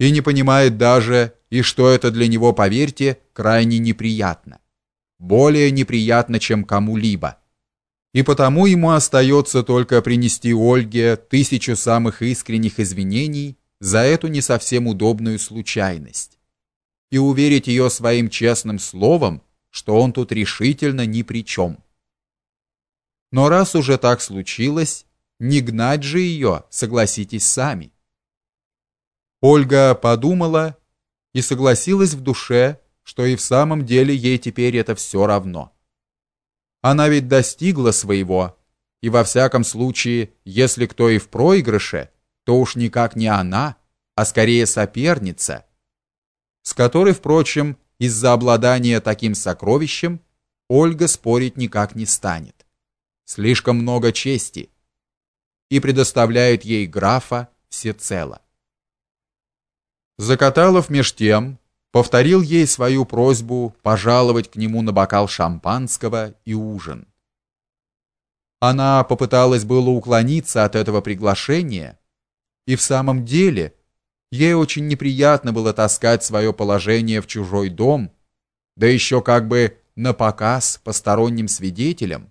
и не понимает даже, и что это для него, поверьте, крайне неприятно. Более неприятно, чем кому-либо. И потому ему остается только принести Ольге тысячу самых искренних извинений за эту не совсем удобную случайность и уверить ее своим честным словом, что он тут решительно ни при чем. Но раз уже так случилось, не гнать же ее, согласитесь сами. Ольга подумала и согласилась в душе, что и в самом деле ей теперь это все равно. Она ведь достигла своего, и во всяком случае, если кто и в проигрыше, то уж никак не она, а скорее соперница, с которой, впрочем, из-за обладания таким сокровищем Ольга спорить никак не станет. Слишком много чести и предоставляет ей графа всецело. Закаталов меж тем повторил ей свою просьбу пожаловать к нему на бокал шампанского и ужин. Она попыталась было уклониться от этого приглашения, и в самом деле ей очень неприятно было таскать свое положение в чужой дом, да еще как бы на показ посторонним свидетелям.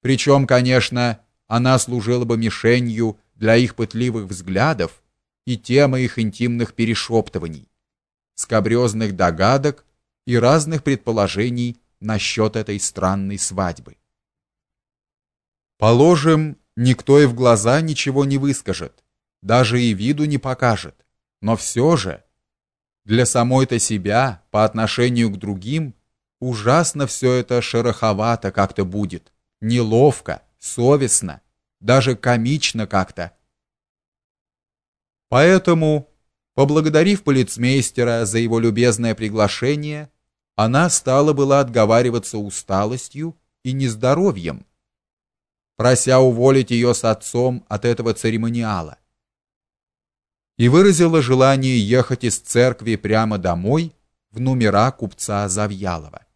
Причем, конечно, она служила бы мишенью для их пытливых взглядов, и темы их интимных перешептываний, скабрезных догадок и разных предположений насчет этой странной свадьбы. Положим, никто и в глаза ничего не выскажет, даже и виду не покажет, но все же для самой-то себя по отношению к другим ужасно все это шероховато как-то будет, неловко, совестно, даже комично как-то Поэтому, поблагодарив полицмейстера за его любезное приглашение, она стала была отговариваться усталостью и нездоровьем, прося уволить ее с отцом от этого церемониала. И выразила желание ехать из церкви прямо домой в номера купца Завьялова.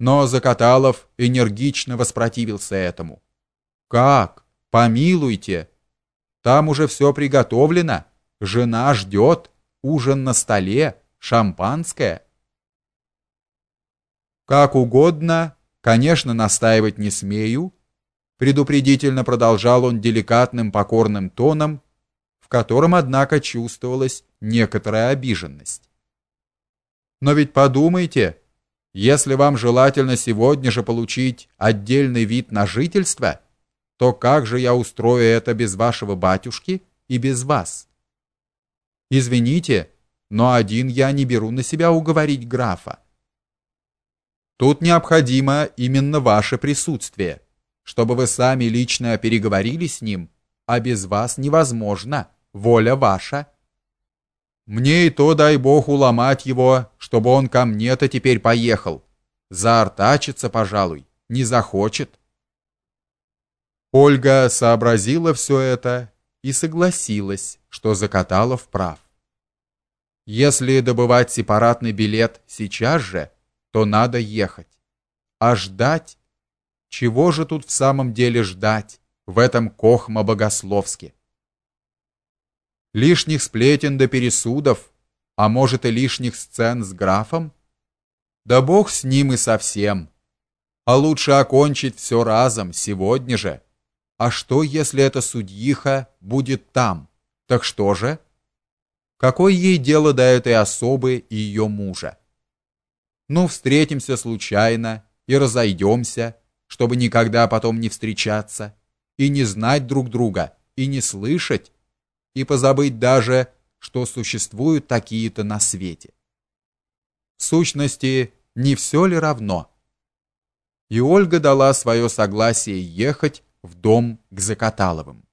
Но Закаталов энергично воспротивился этому. Как? Помилуйте, там уже все приготовлено. Жена ждет, ужин на столе, шампанское. Как угодно, конечно, настаивать не смею, предупредительно продолжал он деликатным покорным тоном, в котором однако чувствовалась некоторая обиженность. Но ведь подумайте, если вам желательно сегодня же получить отдельный вид на жительство, то как же я устрою это без вашего батюшки и без вас? Извините, но один я не беру на себя уговорить графа. Тут необходимо именно ваше присутствие, чтобы вы сами лично переговорили с ним, а без вас невозможно, воля ваша. Мне и то дай бог уломать его, чтобы он ко мне-то теперь поехал. Заортачится, пожалуй, не захочет. Ольга сообразила все это и согласилась, что Закаталов прав. Если добывать сепаратный билет сейчас же, то надо ехать. А ждать? Чего же тут в самом деле ждать в этом Кохма-Богословске? Лишних сплетен до пересудов, а может и лишних сцен с графом? Да бог с ним и совсем. А лучше окончить все разом, сегодня же. А что, если эта судьиха будет там? Так что же? Какое ей дело до этой особы и ее мужа? Ну, встретимся случайно и разойдемся, чтобы никогда потом не встречаться, и не знать друг друга, и не слышать, и позабыть даже, что существуют такие-то на свете. В сущности, не все ли равно? И Ольга дала свое согласие ехать в дом к Закаталовым.